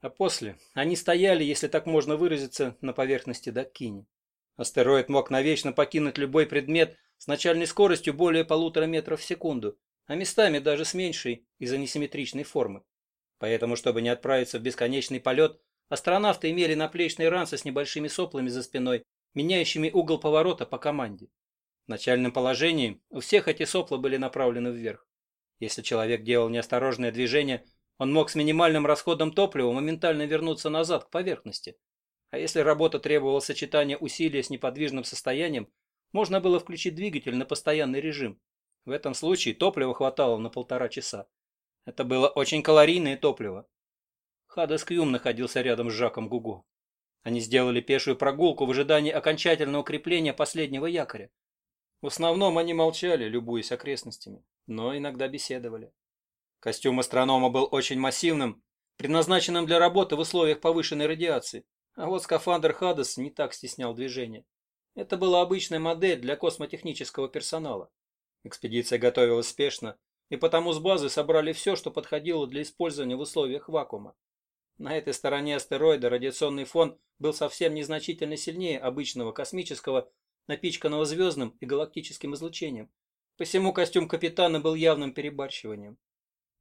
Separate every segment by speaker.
Speaker 1: А после они стояли, если так можно выразиться, на поверхности Даккини. Астероид мог навечно покинуть любой предмет с начальной скоростью более полутора метров в секунду, а местами даже с меньшей из-за несимметричной формы. Поэтому, чтобы не отправиться в бесконечный полет, астронавты имели наплечные ранцы с небольшими соплами за спиной, меняющими угол поворота по команде. В начальном положении у всех эти сопла были направлены вверх. Если человек делал неосторожное движение, он мог с минимальным расходом топлива моментально вернуться назад к поверхности. А если работа требовала сочетания усилия с неподвижным состоянием, можно было включить двигатель на постоянный режим. В этом случае топлива хватало на полтора часа. Это было очень калорийное топливо. Хадас Кьюм находился рядом с Жаком Гуго. Они сделали пешую прогулку в ожидании окончательного укрепления последнего якоря. В основном они молчали, любуясь окрестностями, но иногда беседовали. Костюм астронома был очень массивным, предназначенным для работы в условиях повышенной радиации, а вот скафандр Хадас не так стеснял движение. Это была обычная модель для космотехнического персонала. Экспедиция готовилась спешно, и потому с базы собрали все, что подходило для использования в условиях вакуума. На этой стороне астероида радиационный фон был совсем незначительно сильнее обычного космического, напичканного звездным и галактическим излучением. Посему костюм капитана был явным перебарщиванием.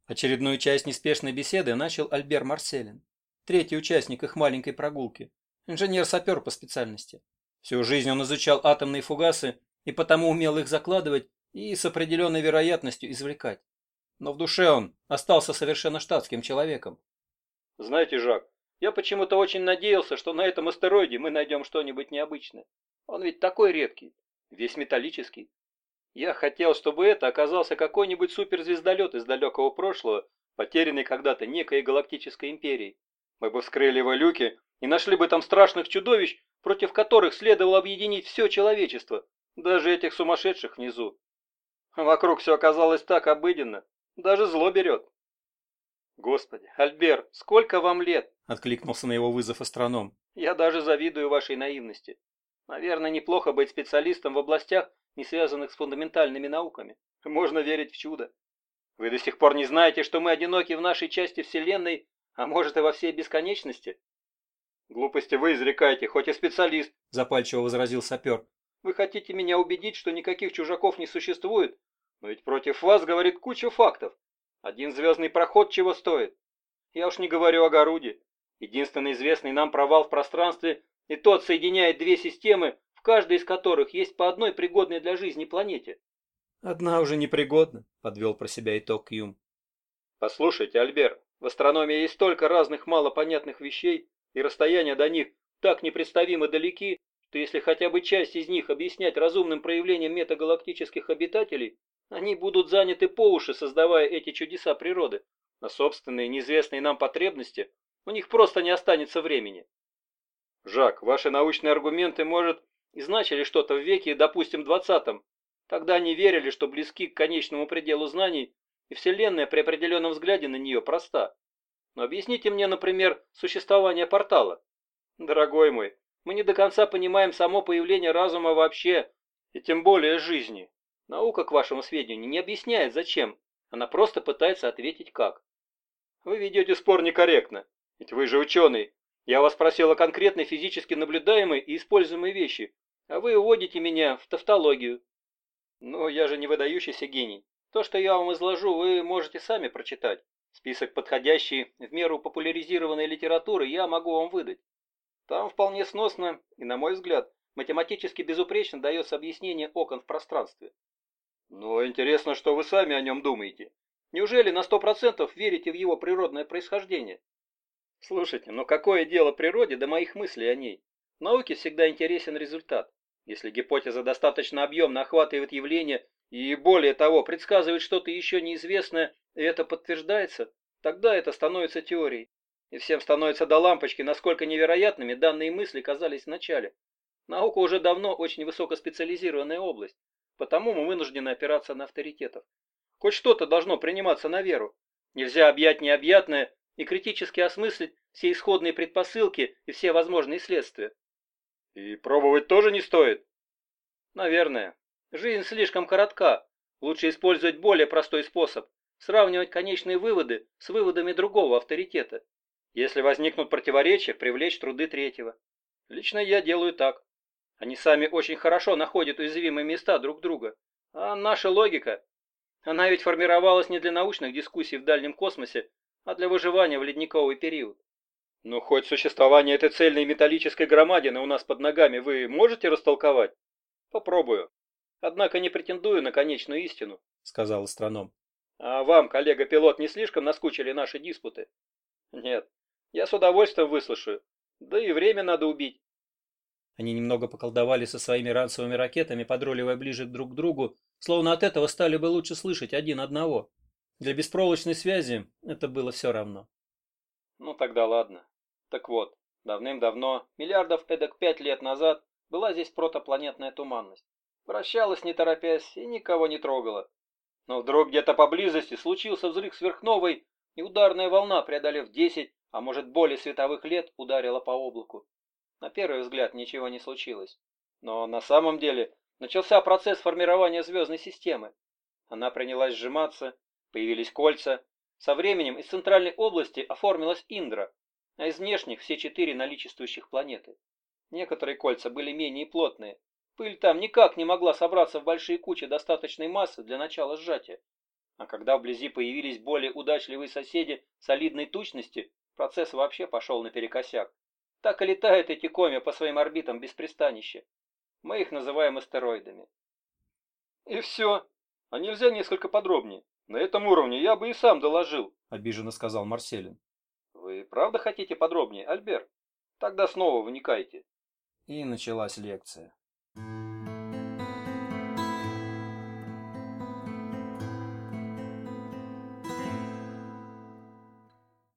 Speaker 1: Очередную часть неспешной беседы начал Альбер Марселин, третий участник их маленькой прогулки, инженер-сапер по специальности. Всю жизнь он изучал атомные фугасы и потому умел их закладывать и с определенной вероятностью извлекать. Но в душе он остался совершенно штатским человеком. Знаете, Жак, я почему-то очень надеялся, что на этом астероиде мы найдем что-нибудь необычное. Он ведь такой редкий, весь металлический. Я хотел, чтобы это оказался какой-нибудь суперзвездолет из далекого прошлого, потерянный когда-то некой галактической империей. Мы бы вскрыли его люки и нашли бы там страшных чудовищ, против которых следовало объединить все человечество, даже этих сумасшедших внизу. Вокруг все оказалось так обыденно, даже зло берет. Господи, Альбер, сколько вам лет? Откликнулся на его вызов астроном. Я даже завидую вашей наивности. Наверное, неплохо быть специалистом в областях, не связанных с фундаментальными науками. Можно верить в чудо. Вы до сих пор не знаете, что мы одиноки в нашей части Вселенной, а может и во всей бесконечности? Глупости вы изрекаете, хоть и специалист, запальчиво возразил сапер. Вы хотите меня убедить, что никаких чужаков не существует? Но ведь против вас говорит куча фактов. Один звездный проход чего стоит? Я уж не говорю о Горуде. Единственный известный нам провал в пространстве, и тот соединяет две системы, каждой из которых есть по одной пригодной для жизни планете. Одна уже непригодна, подвел про себя итог Юм. Послушайте, Альбер, в астрономии есть столько разных малопонятных вещей, и расстояния до них так непредставимо далеки, что если хотя бы часть из них объяснять разумным проявлением метагалактических обитателей, они будут заняты по уши, создавая эти чудеса природы. На собственные неизвестные нам потребности у них просто не останется времени. Жак, ваши научные аргументы, может, и значили что-то в веке, допустим, двадцатом. Тогда они верили, что близки к конечному пределу знаний, и Вселенная при определенном взгляде на нее проста. Но объясните мне, например, существование портала. Дорогой мой, мы не до конца понимаем само появление разума вообще, и тем более жизни. Наука, к вашему сведению, не объясняет зачем, она просто пытается ответить как. Вы ведете спор некорректно, ведь вы же ученый. Я вас просил о конкретной физически наблюдаемой и используемой вещи, а вы уводите меня в тавтологию. Но я же не выдающийся гений. То, что я вам изложу, вы можете сами прочитать. Список подходящей в меру популяризированной литературы я могу вам выдать. Там вполне сносно и, на мой взгляд, математически безупречно дается объяснение окон в пространстве. Но интересно, что вы сами о нем думаете. Неужели на сто процентов верите в его природное происхождение? Слушайте, но какое дело природе до моих мыслей о ней? В науке всегда интересен результат. Если гипотеза достаточно объемно охватывает явление и, более того, предсказывает что-то еще неизвестное, и это подтверждается, тогда это становится теорией. И всем становится до лампочки, насколько невероятными данные мысли казались вначале. Наука уже давно очень высокоспециализированная область, потому мы вынуждены опираться на авторитетов. Хоть что-то должно приниматься на веру. Нельзя объять необъятное и критически осмыслить все исходные предпосылки и все возможные следствия. И пробовать тоже не стоит? Наверное. Жизнь слишком коротка. Лучше использовать более простой способ. Сравнивать конечные выводы с выводами другого авторитета. Если возникнут противоречия, привлечь труды третьего. Лично я делаю так. Они сами очень хорошо находят уязвимые места друг друга. А наша логика, она ведь формировалась не для научных дискуссий в дальнем космосе, а для выживания в ледниковый период. Ну, хоть существование этой цельной металлической громадины у нас под ногами вы можете растолковать? Попробую. Однако не претендую на конечную истину, сказал астроном. А вам, коллега-пилот, не слишком наскучили наши диспуты? Нет, я с удовольствием выслушаю. Да и время надо убить. Они немного поколдовали со своими ранцевыми ракетами, подруливая ближе друг к другу, словно от этого стали бы лучше слышать один одного. Для беспроволочной связи это было все равно. Ну тогда ладно. Так вот, давным-давно, миллиардов эдак пять лет назад, была здесь протопланетная туманность. Вращалась не торопясь и никого не трогала. Но вдруг где-то поблизости случился взрыв сверхновой, и ударная волна, преодолев 10, а может более световых лет, ударила по облаку. На первый взгляд ничего не случилось. Но на самом деле начался процесс формирования звездной системы. Она принялась сжиматься, появились кольца. Со временем из центральной области оформилась Индра, а из внешних все четыре наличествующих планеты. Некоторые кольца были менее плотные. Пыль там никак не могла собраться в большие кучи достаточной массы для начала сжатия. А когда вблизи появились более удачливые соседи солидной тучности, Процесс вообще пошел наперекосяк. Так и летают эти коми по своим орбитам без пристанища. Мы их называем астероидами. И все. А нельзя несколько подробнее? На этом уровне я бы и сам доложил, обиженно сказал Марселин. Вы правда хотите подробнее, Альбер? Тогда снова вникайте. И началась лекция.